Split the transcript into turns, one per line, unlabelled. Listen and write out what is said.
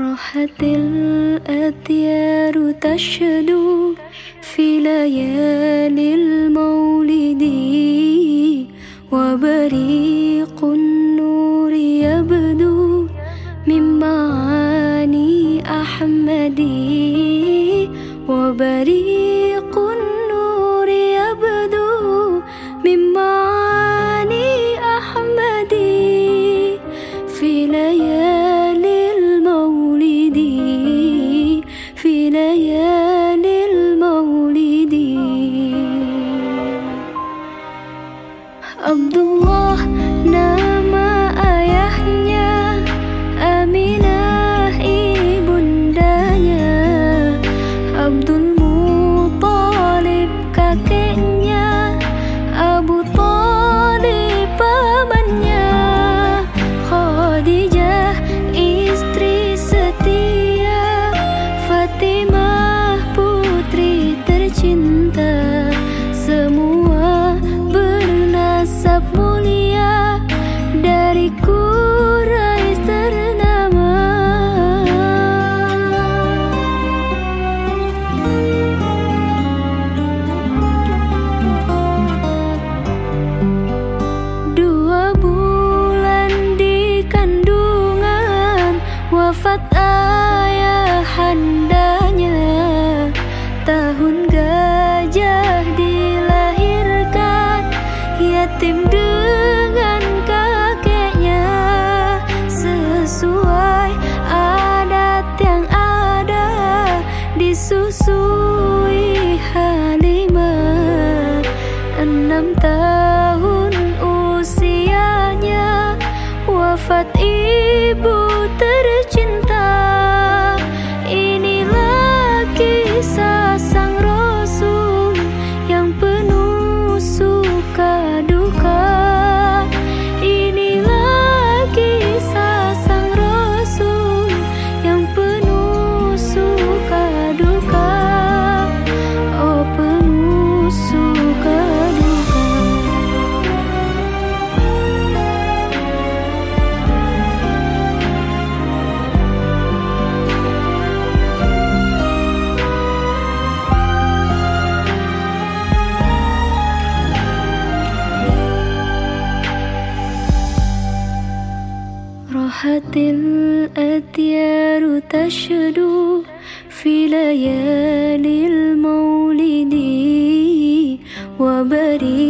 راحت الأديار تشدو في ليالي المولد وبريق النور يبدو من معاني أحمد وبريق Tahun gajah dilahirkan Yatim dengan kakeknya. Sesuai adat yang ada Disusui Halimah. Enam tahun usianya Wafat ibu tercinta راحت الأديار تشدو في ليالي المولد وبريق